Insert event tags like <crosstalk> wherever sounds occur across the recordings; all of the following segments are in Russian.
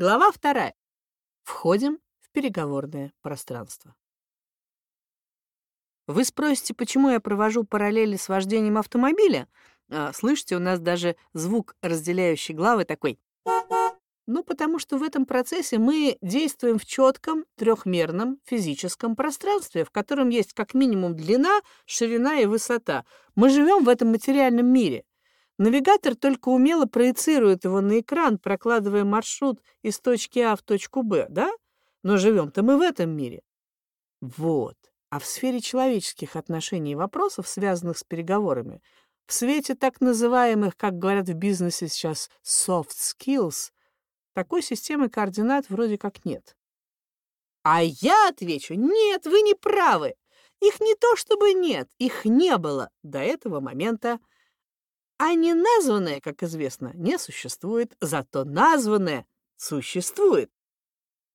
Глава вторая. Входим в переговорное пространство. Вы спросите, почему я провожу параллели с вождением автомобиля? А, слышите, у нас даже звук, разделяющий главы, такой. Ну, потому что в этом процессе мы действуем в четком трехмерном физическом пространстве, в котором есть как минимум длина, ширина и высота. Мы живем в этом материальном мире. Навигатор только умело проецирует его на экран, прокладывая маршрут из точки А в точку Б, да? Но живем-то мы в этом мире. Вот. А в сфере человеческих отношений и вопросов, связанных с переговорами, в свете так называемых, как говорят в бизнесе сейчас, soft skills, такой системы координат вроде как нет. А я отвечу, нет, вы не правы. Их не то чтобы нет, их не было до этого момента. А не названное, как известно, не существует, зато названное существует.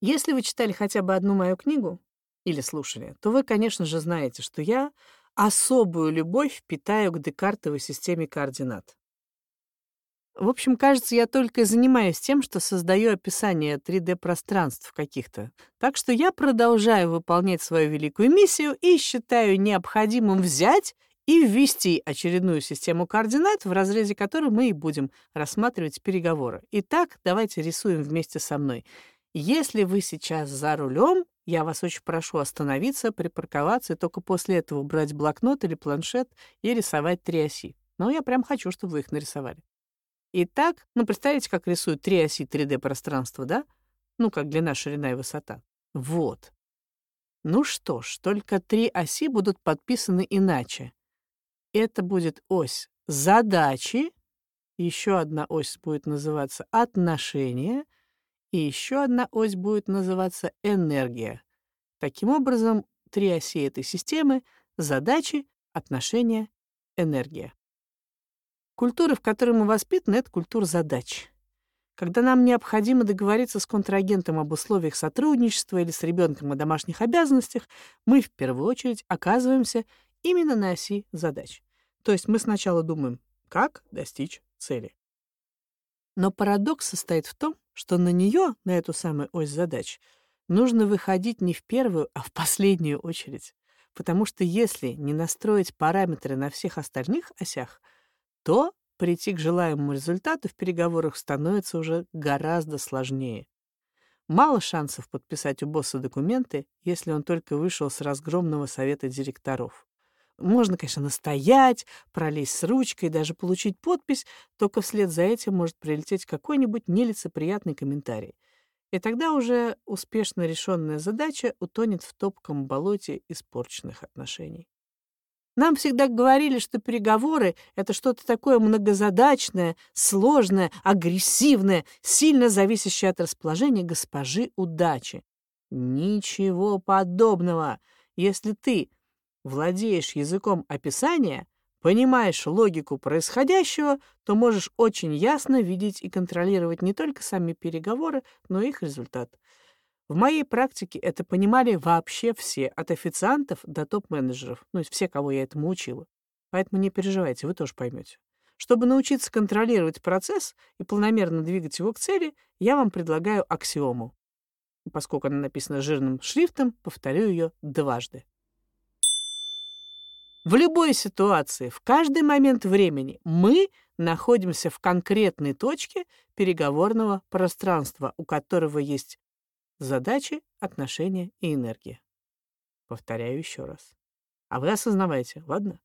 Если вы читали хотя бы одну мою книгу или слушали, то вы, конечно же, знаете, что я особую любовь питаю к Декартовой системе координат. В общем, кажется, я только и занимаюсь тем, что создаю описание 3D-пространств каких-то. Так что я продолжаю выполнять свою великую миссию и считаю необходимым взять и ввести очередную систему координат, в разрезе которой мы и будем рассматривать переговоры. Итак, давайте рисуем вместе со мной. Если вы сейчас за рулем, я вас очень прошу остановиться, припарковаться и только после этого брать блокнот или планшет и рисовать три оси. Но я прям хочу, чтобы вы их нарисовали. Итак, ну представьте, как рисуют три оси 3D-пространства, да? Ну, как длина, ширина и высота. Вот. Ну что ж, только три оси будут подписаны иначе это будет ось задачи, еще одна ось будет называться отношения, и еще одна ось будет называться энергия. Таким образом, три оси этой системы — задачи, отношения, энергия. Культура, в которой мы воспитаны, — это культура задач. Когда нам необходимо договориться с контрагентом об условиях сотрудничества или с ребенком о домашних обязанностях, мы в первую очередь оказываемся именно на оси задач. То есть мы сначала думаем, как достичь цели. Но парадокс состоит в том, что на нее, на эту самую ось задач, нужно выходить не в первую, а в последнюю очередь. Потому что если не настроить параметры на всех остальных осях, то прийти к желаемому результату в переговорах становится уже гораздо сложнее. Мало шансов подписать у босса документы, если он только вышел с разгромного совета директоров. Можно, конечно, настоять, пролезть с ручкой, даже получить подпись, только вслед за этим может прилететь какой-нибудь нелицеприятный комментарий. И тогда уже успешно решенная задача утонет в топком болоте испорченных отношений. Нам всегда говорили, что переговоры — это что-то такое многозадачное, сложное, агрессивное, сильно зависящее от расположения госпожи удачи. Ничего подобного. Если ты владеешь языком описания, понимаешь логику происходящего, то можешь очень ясно видеть и контролировать не только сами переговоры, но и их результат. В моей практике это понимали вообще все, от официантов до топ-менеджеров, ну, все, кого я этому учила. Поэтому не переживайте, вы тоже поймете. Чтобы научиться контролировать процесс и планомерно двигать его к цели, я вам предлагаю аксиому. Поскольку она написана жирным шрифтом, повторю ее дважды. В любой ситуации, в каждый момент времени мы находимся в конкретной точке переговорного пространства, у которого есть задачи, отношения и энергия. Повторяю еще раз. А вы осознавайте, ладно?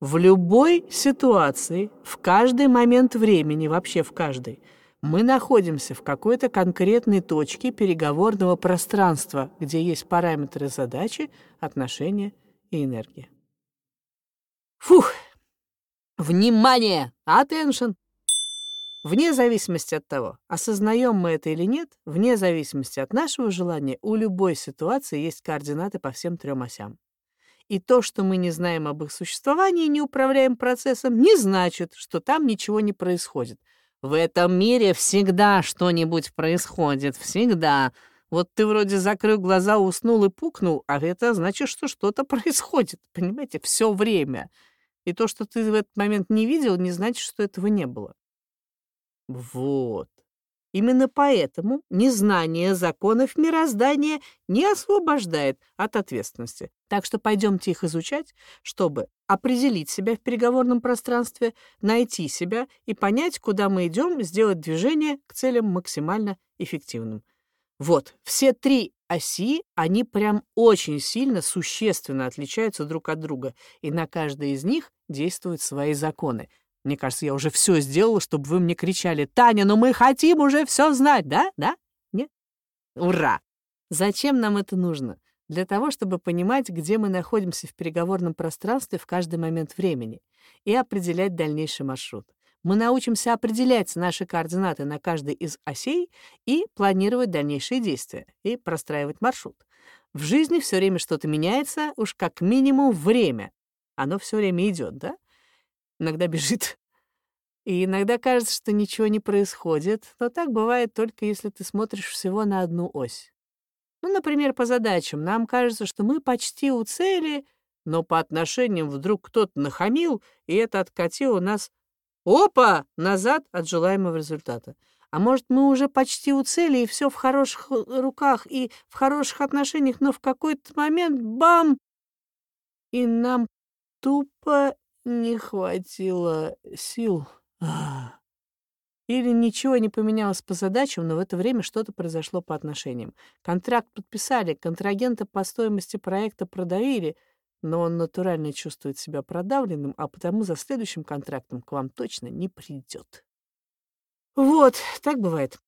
В любой ситуации, в каждый момент времени, вообще в каждой, мы находимся в какой-то конкретной точке переговорного пространства, где есть параметры задачи, отношения и энергия. Фух! Внимание! Attention! Вне зависимости от того, осознаем мы это или нет, вне зависимости от нашего желания, у любой ситуации есть координаты по всем трем осям. И то, что мы не знаем об их существовании и не управляем процессом, не значит, что там ничего не происходит. В этом мире всегда что-нибудь происходит, всегда. Вот ты вроде закрыл глаза, уснул и пукнул, а это значит, что что-то происходит, понимаете, все время. И то, что ты в этот момент не видел, не значит, что этого не было. Вот. Именно поэтому незнание законов мироздания не освобождает от ответственности. Так что пойдемте их изучать, чтобы определить себя в переговорном пространстве, найти себя и понять, куда мы идем, сделать движение к целям максимально эффективным. Вот, все три оси, они прям очень сильно, существенно отличаются друг от друга, и на каждой из них действуют свои законы — мне кажется, я уже все сделала, чтобы вы мне кричали, «Таня, но мы хотим уже все знать, да? Да? Нет? Ура! Зачем нам это нужно? Для того, чтобы понимать, где мы находимся в переговорном пространстве в каждый момент времени и определять дальнейший маршрут. Мы научимся определять наши координаты на каждой из осей и планировать дальнейшие действия и простраивать маршрут. В жизни все время что-то меняется, уж как минимум время. Оно все время идет, да? иногда бежит. И иногда кажется, что ничего не происходит, но так бывает только если ты смотришь всего на одну ось. Ну, например, по задачам. Нам кажется, что мы почти у цели, но по отношениям вдруг кто-то нахамил, и это откатило нас, опа, назад от желаемого результата. А может, мы уже почти у цели, и все в хороших руках, и в хороших отношениях, но в какой-то момент — бам! И нам тупо не хватило сил. Или ничего не поменялось по задачам, но в это время что-то произошло по отношениям. Контракт подписали, контрагента по стоимости проекта продавили, но он натурально чувствует себя продавленным, а потому за следующим контрактом к вам точно не придет. Вот, так бывает.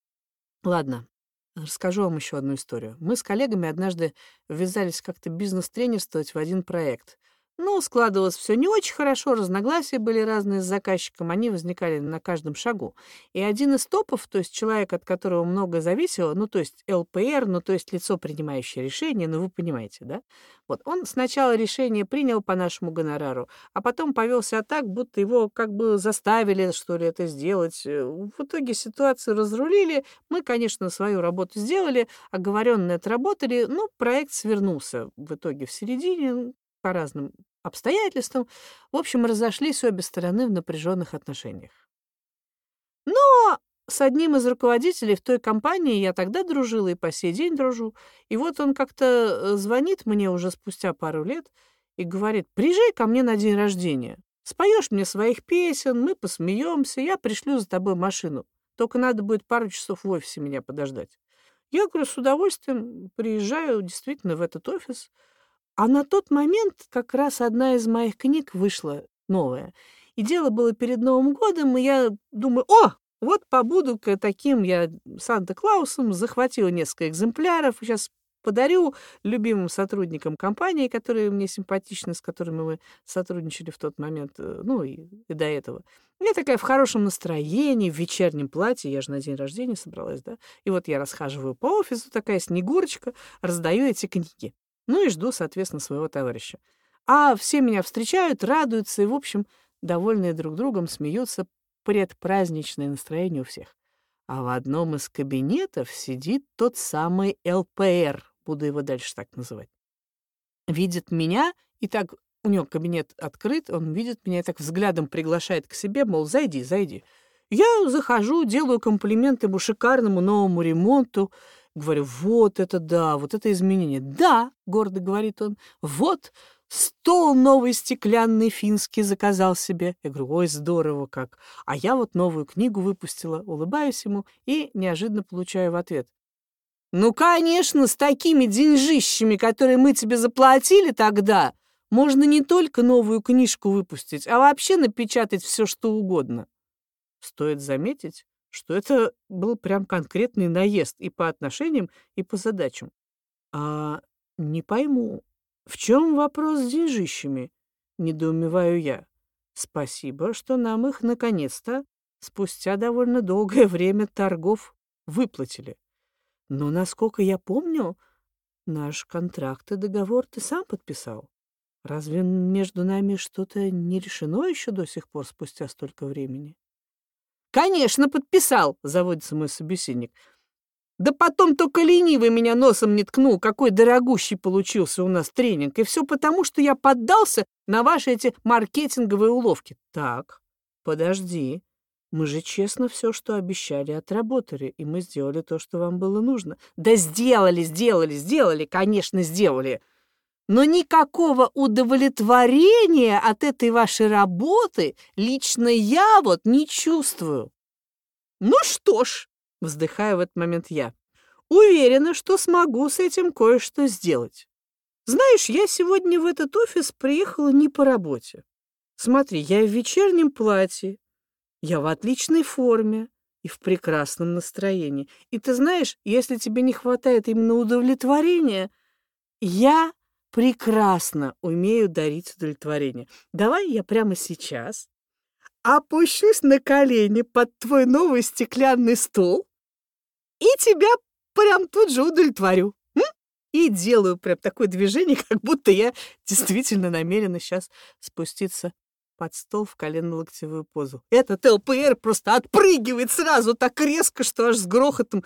Ладно, расскажу вам еще одну историю. Мы с коллегами однажды ввязались как-то бизнес-тренерствовать в один проект — ну, складывалось все не очень хорошо, разногласия были разные с заказчиком, они возникали на каждом шагу. И один из топов, то есть человек, от которого много зависело, ну, то есть ЛПР, ну, то есть лицо, принимающее решение, ну, вы понимаете, да? Вот он сначала решение принял по нашему гонорару, а потом повел себя так, будто его как бы заставили, что ли, это сделать. Э, в итоге ситуацию разрулили, мы, конечно, свою работу сделали, оговоренные отработали, ну, проект свернулся в итоге в середине, по разным обстоятельствам. В общем, разошлись обе стороны в напряженных отношениях. Но с одним из руководителей в той компании я тогда дружила и по сей день дружу. И вот он как-то э, звонит мне уже спустя пару лет и говорит, приезжай ко мне на день рождения. Споешь мне своих песен, мы посмеемся, я пришлю за тобой машину. Только надо будет пару часов в офисе меня подождать. Я говорю, с удовольствием приезжаю действительно в этот офис. А на тот момент как раз одна из моих книг вышла новая. И дело было перед Новым годом, и я думаю, о, вот побуду-ка таким я Санта-Клаусом, захватила несколько экземпляров, сейчас подарю любимым сотрудникам компании, которые мне симпатичны, с которыми мы сотрудничали в тот момент, э, ну и, и до этого. Я такая в хорошем настроении, в вечернем платье, я же на день рождения собралась, да, и вот я расхаживаю по офису, такая снегурочка, раздаю эти книги. Ну и жду, соответственно, своего товарища. А все меня встречают, радуются и, в общем, довольные друг другом, смеются. Предпраздничное настроение у всех. А в одном из кабинетов сидит тот самый ЛПР, буду его дальше так называть. Видит меня, и так у него кабинет открыт, он видит меня и так взглядом приглашает к себе, мол, зайди, зайди. Я захожу, делаю комплимент ему шикарному новому ремонту, Говорю, вот это да, вот это изменение. Да, гордо говорит он, вот стол новый стеклянный финский заказал себе. Я говорю, ой, здорово как. А я вот новую книгу выпустила, улыбаюсь ему и неожиданно получаю в ответ. Ну, конечно, с такими деньжищами, которые мы тебе заплатили тогда, можно не только новую книжку выпустить, а вообще напечатать все, что угодно. Стоит заметить, что это был прям конкретный наезд и по отношениям, и по задачам. А не пойму, в чем вопрос с деньжищами? Недоумеваю я. Спасибо, что нам их наконец-то, спустя довольно долгое время торгов, выплатили. Но, насколько я помню, наш контракт и договор ты сам подписал. Разве между нами что-то не решено еще до сих пор спустя столько времени? «Конечно, подписал», — заводится мой собеседник. «Да потом только ленивый меня носом не ткнул, какой дорогущий получился у нас тренинг. И все потому, что я поддался на ваши эти маркетинговые уловки». «Так, подожди. Мы же честно все, что обещали, отработали, и мы сделали то, что вам было нужно. Да сделали, сделали, сделали, конечно, сделали. Но никакого удовлетворения от этой вашей работы лично я вот не чувствую. Ну что ж, вздыхаю в этот момент я, уверена, что смогу с этим кое-что сделать. Знаешь, я сегодня в этот офис приехала не по работе. Смотри, я в вечернем платье, я в отличной форме и в прекрасном настроении. И ты знаешь, если тебе не хватает именно удовлетворения, я прекрасно умею дарить удовлетворение. Давай я прямо сейчас опущусь на колени под твой новый стеклянный стол и тебя прям тут же удовлетворю. М? И делаю прям такое движение, как будто я действительно намерена сейчас спуститься под стол в колено-локтевую позу. Этот ЛПР просто отпрыгивает сразу так резко, что аж с грохотом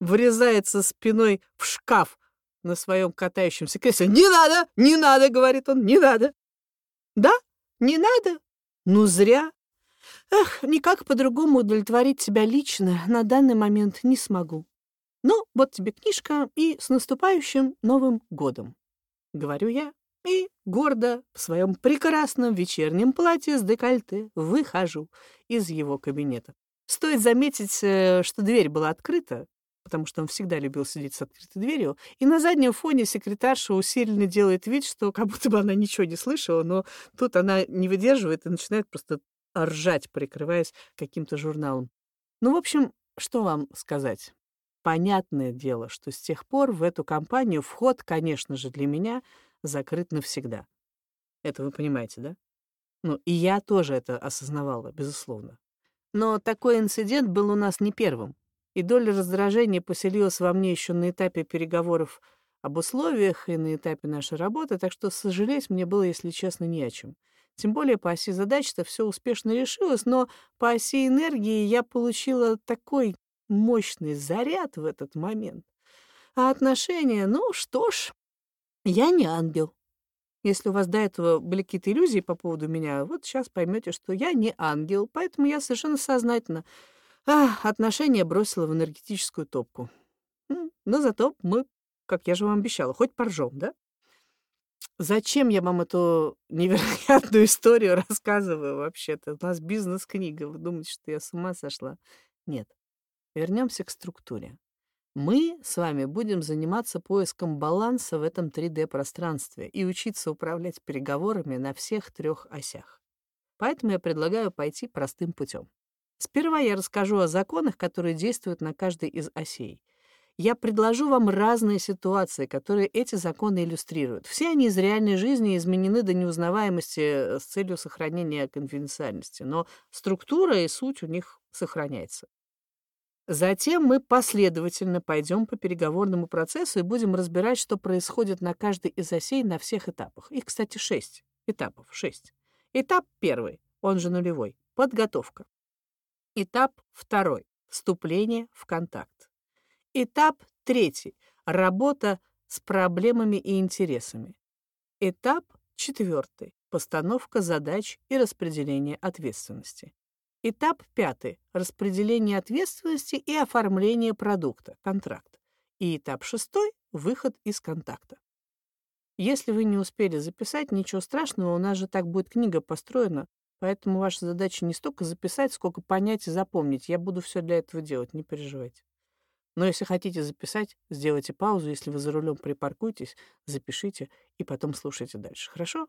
врезается спиной в шкаф на своем катающемся кресле. «Не надо! Не надо!» — говорит он. «Не надо!» «Да? Не надо? Ну, зря!» Эх, никак по-другому удовлетворить себя лично на данный момент не смогу. Ну, вот тебе книжка и с наступающим Новым годом, говорю я и гордо в своем прекрасном вечернем платье с декольте выхожу из его кабинета. Стоит заметить, э, что дверь была открыта, потому что он всегда любил сидеть с открытой дверью, и на заднем фоне секретарша усиленно делает вид, что как будто бы она ничего не слышала, но тут она не выдерживает и начинает просто ржать, прикрываясь каким-то журналом. Ну, в общем, что вам сказать? Понятное дело, что с тех пор в эту компанию вход, конечно же, для меня закрыт навсегда. Это вы понимаете, да? Ну, и я тоже это осознавала, безусловно. Но такой инцидент был у нас не первым, и доля раздражения поселилась во мне еще на этапе переговоров об условиях и на этапе нашей работы, так что сожалеть мне было, если честно, не о чем. Тем более по оси задач-то все успешно решилось, но по оси энергии я получила такой мощный заряд в этот момент. А отношения, ну что ж, я не ангел. Если у вас до этого были какие-то иллюзии по поводу меня, вот сейчас поймете, что я не ангел, поэтому я совершенно сознательно а, отношения бросила в энергетическую топку. Но зато мы, как я же вам обещала, хоть поржем, да? Зачем я вам эту невероятную историю рассказываю вообще-то? У нас бизнес-книга. Вы думаете, что я с ума сошла? Нет. Вернемся к структуре. Мы с вами будем заниматься поиском баланса в этом 3D-пространстве и учиться управлять переговорами на всех трех осях. Поэтому я предлагаю пойти простым путем. Сперва я расскажу о законах, которые действуют на каждой из осей. Я предложу вам разные ситуации, которые эти законы иллюстрируют. Все они из реальной жизни изменены до неузнаваемости э, с целью сохранения конфиденциальности, но структура и суть у них сохраняется. Затем мы последовательно пойдем по переговорному процессу и будем разбирать, что происходит на каждой из осей на всех этапах. Их, кстати, шесть этапов, шесть. Этап первый, он же нулевой, подготовка. Этап второй, вступление в контакт. Этап третий. Работа с проблемами и интересами. Этап четвертый. Постановка задач и распределение ответственности. Этап пятый. Распределение ответственности и оформление продукта, контракт. И этап шестой. Выход из контакта. Если вы не успели записать, ничего страшного, у нас же так будет книга построена, поэтому ваша задача не столько записать, сколько понять и запомнить. Я буду все для этого делать, не переживайте. Но если хотите записать, сделайте паузу. Если вы за рулем припаркуйтесь, запишите и потом слушайте дальше. Хорошо?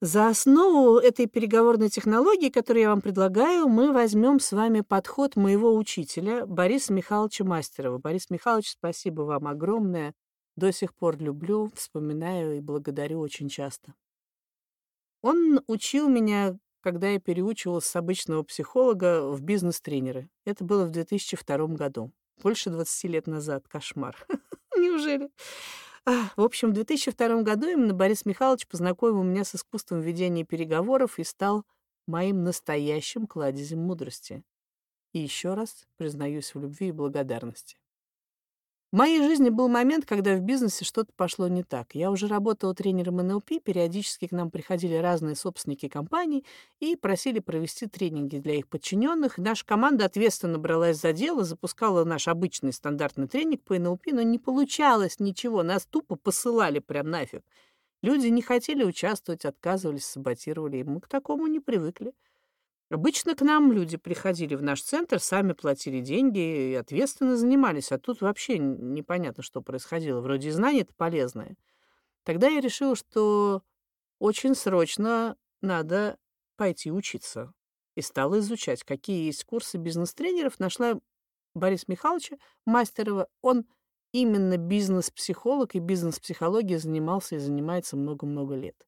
За основу этой переговорной технологии, которую я вам предлагаю, мы возьмем с вами подход моего учителя Бориса Михайловича Мастерова. Борис Михайлович, спасибо вам огромное. До сих пор люблю, вспоминаю и благодарю очень часто. Он учил меня когда я переучивалась с обычного психолога в бизнес-тренеры. Это было в 2002 году. Больше 20 лет назад. Кошмар. <laughs> Неужели? А, в общем, в 2002 году именно Борис Михайлович познакомил меня с искусством ведения переговоров и стал моим настоящим кладезем мудрости. И еще раз признаюсь в любви и благодарности. В моей жизни был момент, когда в бизнесе что-то пошло не так. Я уже работала тренером НЛП, периодически к нам приходили разные собственники компаний и просили провести тренинги для их подчиненных. Наша команда ответственно бралась за дело, запускала наш обычный стандартный тренинг по НЛП, но не получалось ничего, нас тупо посылали прям нафиг. Люди не хотели участвовать, отказывались, саботировали, и мы к такому не привыкли. Обычно к нам люди приходили в наш центр, сами платили деньги и ответственно занимались, а тут вообще непонятно, что происходило. Вроде знание это полезное. Тогда я решила, что очень срочно надо пойти учиться. И стала изучать, какие есть курсы бизнес-тренеров. Нашла Бориса Михайловича Мастерова. Он именно бизнес-психолог и бизнес-психологией занимался и занимается много-много лет.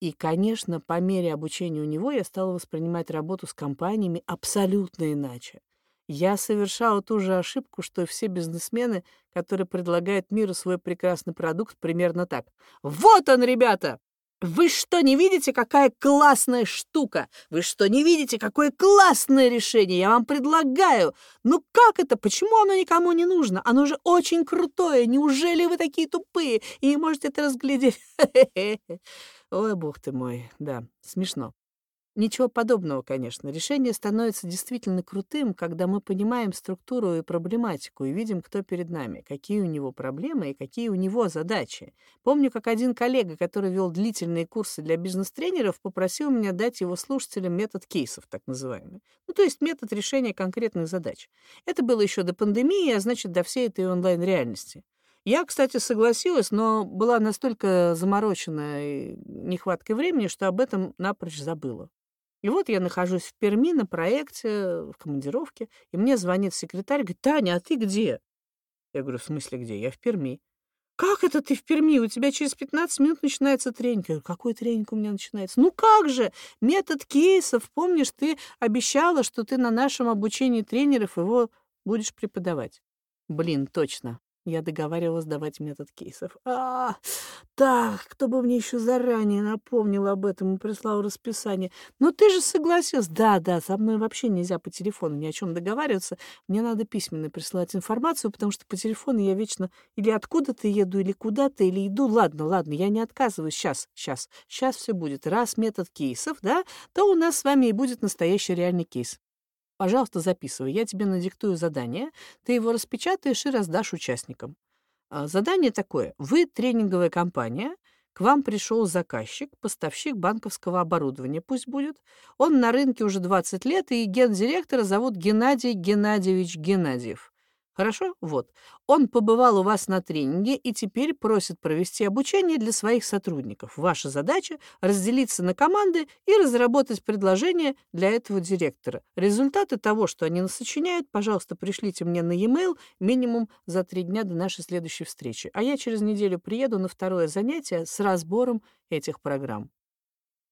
И, конечно, по мере обучения у него я стала воспринимать работу с компаниями абсолютно иначе. Я совершала ту же ошибку, что и все бизнесмены, которые предлагают миру свой прекрасный продукт примерно так. «Вот он, ребята! Вы что, не видите, какая классная штука? Вы что, не видите, какое классное решение я вам предлагаю? Ну как это? Почему оно никому не нужно? Оно же очень крутое. Неужели вы такие тупые и можете это разглядеть? <laughs> Ой, бог ты мой, да, смешно. Ничего подобного, конечно. Решение становится действительно крутым, когда мы понимаем структуру и проблематику и видим, кто перед нами, какие у него проблемы и какие у него задачи. Помню, как один коллега, который вел длительные курсы для бизнес-тренеров, попросил меня дать его слушателям метод кейсов, так называемый. Ну, то есть метод решения конкретных задач. Это было еще до пандемии, а значит, до всей этой онлайн-реальности. Я, кстати, согласилась, но была настолько заморочена нехваткой времени, что об этом напрочь забыла. И вот я нахожусь в Перми на проекте, в командировке, и мне звонит секретарь, говорит, «Таня, а ты где?» Я говорю, «В смысле где? Я в Перми». «Как это ты в Перми? У тебя через 15 минут начинается тренинг». Я говорю, «Какой тренинг у меня начинается?» «Ну как же? Метод кейсов. Помнишь, ты обещала, что ты на нашем обучении тренеров его будешь преподавать?» Блин, точно. Я договаривалась давать метод кейсов. А, так, кто бы мне еще заранее напомнил об этом и прислал расписание. Но ты же согласился. Да, да, со мной вообще нельзя по телефону ни о чем договариваться. Мне надо письменно присылать информацию, потому что по телефону я вечно или откуда-то еду, или куда-то, или иду. Ладно, ладно, я не отказываюсь. Сейчас, сейчас, сейчас все будет. Раз метод кейсов, да, то у нас с вами и будет настоящий реальный кейс. Пожалуйста, записывай. Я тебе надиктую задание, ты его распечатаешь и раздашь участникам. А, задание такое. Вы тренинговая компания, к вам пришел заказчик, поставщик банковского оборудования пусть будет. Он на рынке уже 20 лет, и гендиректора зовут Геннадий Геннадьевич Геннадьев. Хорошо? Вот. Он побывал у вас на тренинге и теперь просит провести обучение для своих сотрудников. Ваша задача — разделиться на команды и разработать предложение для этого директора. Результаты того, что они насочиняют, пожалуйста, пришлите мне на e-mail минимум за три дня до нашей следующей встречи. А я через неделю приеду на второе занятие с разбором этих программ.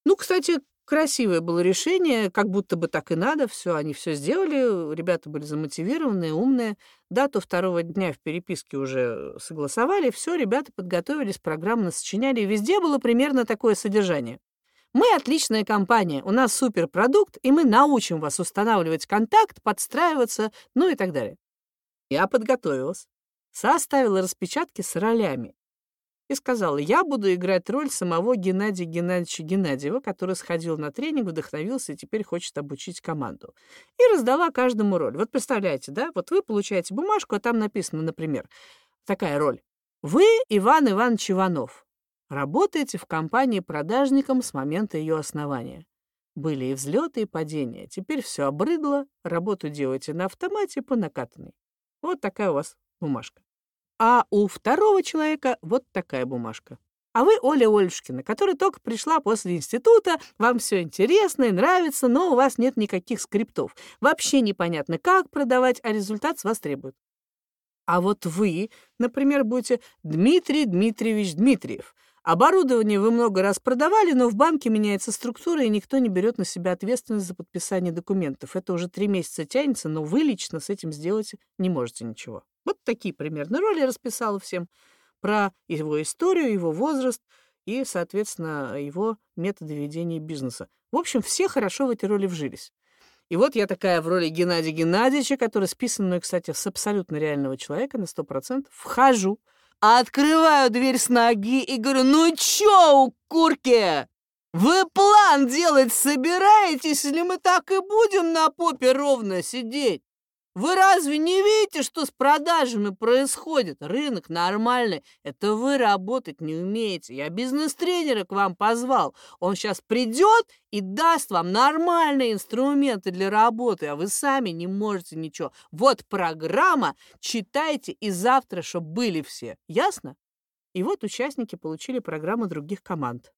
Ну, кстати, Красивое было решение, как будто бы так и надо, все, они все сделали, ребята были замотивированные, умные. Дату второго дня в переписке уже согласовали, все, ребята подготовились, программно сочиняли, везде было примерно такое содержание. Мы отличная компания, у нас суперпродукт, и мы научим вас устанавливать контакт, подстраиваться, ну и так далее. Я подготовилась, составила распечатки с ролями и сказала, я буду играть роль самого Геннадия Геннадьевича Геннадьева, который сходил на тренинг, вдохновился и теперь хочет обучить команду. И раздала каждому роль. Вот представляете, да, вот вы получаете бумажку, а там написано, например, такая роль. Вы Иван Иванович Иванов. Работаете в компании продажником с момента ее основания. Были и взлеты, и падения. Теперь все обрыдло, работу делаете на автомате по накатанной. Вот такая у вас бумажка. А у второго человека вот такая бумажка. А вы Оля Ольшкина, которая только пришла после института, вам все интересно и нравится, но у вас нет никаких скриптов. Вообще непонятно, как продавать, а результат с вас требует. А вот вы, например, будете Дмитрий Дмитриевич Дмитриев. Оборудование вы много раз продавали, но в банке меняется структура, и никто не берет на себя ответственность за подписание документов. Это уже три месяца тянется, но вы лично с этим сделать не можете ничего. Вот такие примерно роли расписала всем про его историю, его возраст и, соответственно, его методы ведения бизнеса. В общем, все хорошо в эти роли вжились. И вот я такая в роли Геннадия Геннадьевича, который списан мной, кстати, с абсолютно реального человека на 100%, вхожу, открываю дверь с ноги и говорю, ну чё, курки, вы план делать собираетесь, или мы так и будем на попе ровно сидеть? Вы разве не видите, что с продажами происходит? Рынок нормальный. Это вы работать не умеете. Я бизнес-тренера к вам позвал. Он сейчас придет и даст вам нормальные инструменты для работы, а вы сами не можете ничего. Вот программа, читайте и завтра, чтобы были все. Ясно? И вот участники получили программу других команд.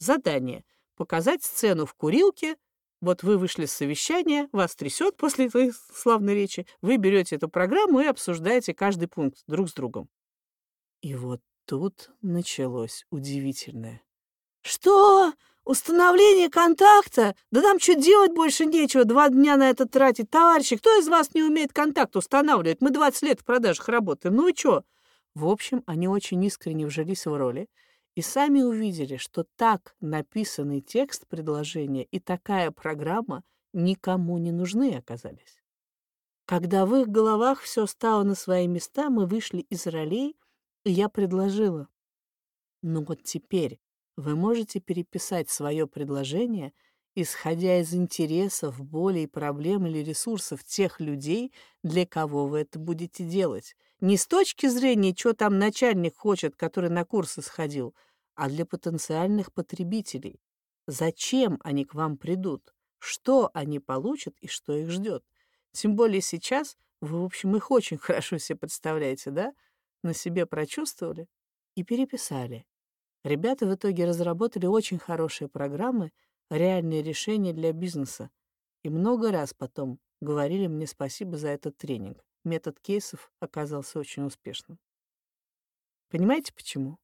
Задание – показать сцену в курилке – вот вы вышли с совещания, вас трясет после этой славной речи, вы берете эту программу и обсуждаете каждый пункт друг с другом. И вот тут началось удивительное. «Что? Установление контакта? Да нам что делать больше нечего, два дня на это тратить. Товарищи, кто из вас не умеет контакт устанавливать? Мы 20 лет в продажах работаем, ну и что?» В общем, они очень искренне вжились в роли, и сами увидели, что так написанный текст предложения и такая программа никому не нужны оказались. Когда в их головах все стало на свои места, мы вышли из ролей, и я предложила. Ну вот теперь вы можете переписать свое предложение, исходя из интересов, болей, проблем или ресурсов тех людей, для кого вы это будете делать. Не с точки зрения, что там начальник хочет, который на курсы сходил, а для потенциальных потребителей. Зачем они к вам придут? Что они получат и что их ждет? Тем более сейчас вы, в общем, их очень <laughs> хорошо себе представляете, да? На себе прочувствовали и переписали. Ребята в итоге разработали очень хорошие программы, реальные решения для бизнеса. И много раз потом говорили мне спасибо за этот тренинг. Метод кейсов оказался очень успешным. Понимаете почему?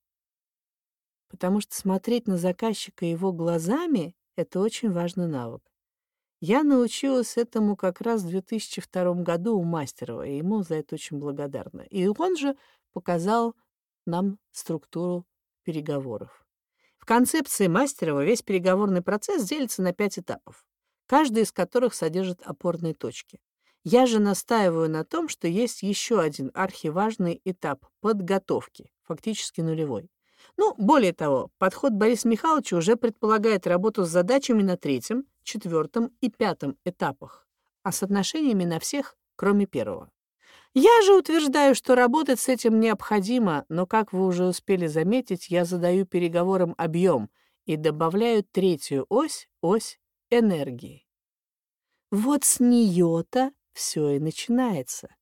Потому что смотреть на заказчика его глазами — это очень важный навык. Я научилась этому как раз в 2002 году у Мастерова, и ему за это очень благодарна. И он же показал нам структуру переговоров. В концепции Мастерова весь переговорный процесс делится на пять этапов, каждый из которых содержит опорные точки. Я же настаиваю на том, что есть еще один архиважный этап подготовки, фактически нулевой. Ну, более того, подход Бориса Михайловича уже предполагает работу с задачами на третьем, четвертом и пятом этапах, а с отношениями на всех, кроме первого. Я же утверждаю, что работать с этим необходимо, но, как вы уже успели заметить, я задаю переговорам объем и добавляю третью ось, ось энергии. Вот с нее-то все и начинается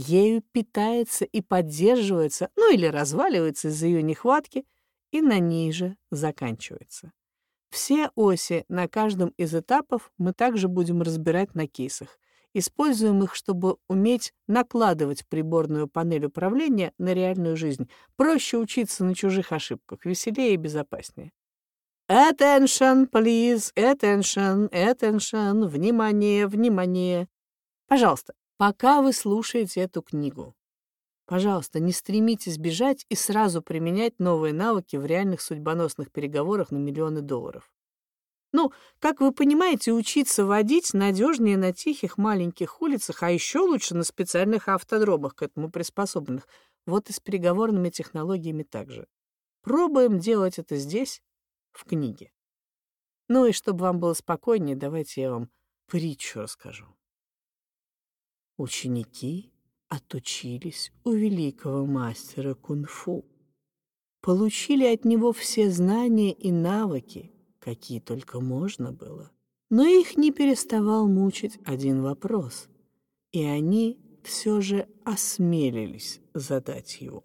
ею питается и поддерживается, ну или разваливается из-за ее нехватки, и на ней же заканчивается. Все оси на каждом из этапов мы также будем разбирать на кейсах. Используем их, чтобы уметь накладывать приборную панель управления на реальную жизнь. Проще учиться на чужих ошибках, веселее и безопаснее. Attention, please, attention, attention, внимание, внимание. Пожалуйста, пока вы слушаете эту книгу. Пожалуйста, не стремитесь бежать и сразу применять новые навыки в реальных судьбоносных переговорах на миллионы долларов. Ну, как вы понимаете, учиться водить надежнее на тихих маленьких улицах, а еще лучше на специальных автодромах к этому приспособленных. Вот и с переговорными технологиями также. Пробуем делать это здесь, в книге. Ну и чтобы вам было спокойнее, давайте я вам притчу расскажу. Ученики отучились у великого мастера кунг-фу. Получили от него все знания и навыки, какие только можно было. Но их не переставал мучить один вопрос, и они все же осмелились задать его.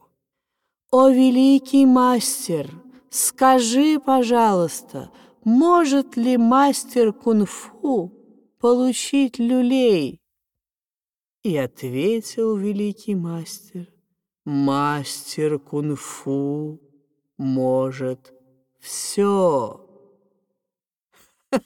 «О, великий мастер, скажи, пожалуйста, может ли мастер кунг-фу получить люлей и ответил великий мастер, мастер кунг-фу может все. <laughs>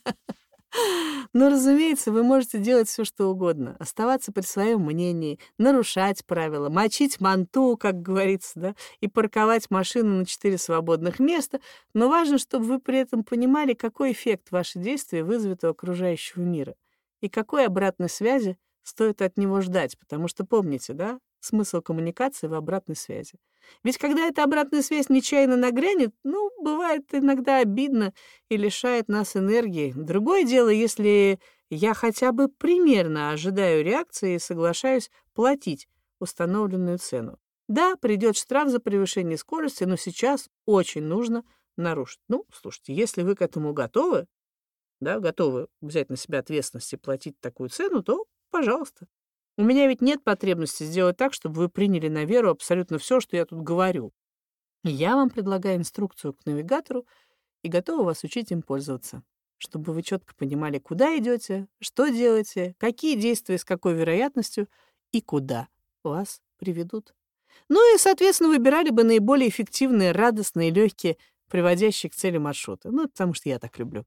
Но, разумеется, вы можете делать все, что угодно. Оставаться при своем мнении, нарушать правила, мочить манту, как говорится, да, и парковать машину на четыре свободных места. Но важно, чтобы вы при этом понимали, какой эффект ваши действия вызовет у окружающего мира. и какой обратной связи стоит от него ждать, потому что помните, да, смысл коммуникации в обратной связи. Ведь когда эта обратная связь нечаянно нагрянет, ну, бывает иногда обидно и лишает нас энергии. Другое дело, если я хотя бы примерно ожидаю реакции и соглашаюсь платить установленную цену. Да, придет штраф за превышение скорости, но сейчас очень нужно нарушить. Ну, слушайте, если вы к этому готовы, да, готовы взять на себя ответственность и платить такую цену, то пожалуйста. У меня ведь нет потребности сделать так, чтобы вы приняли на веру абсолютно все, что я тут говорю. Я вам предлагаю инструкцию к навигатору и готова вас учить им пользоваться, чтобы вы четко понимали, куда идете, что делаете, какие действия с какой вероятностью и куда вас приведут. Ну и, соответственно, выбирали бы наиболее эффективные, радостные, легкие, приводящие к цели маршруты. Ну, потому что я так люблю.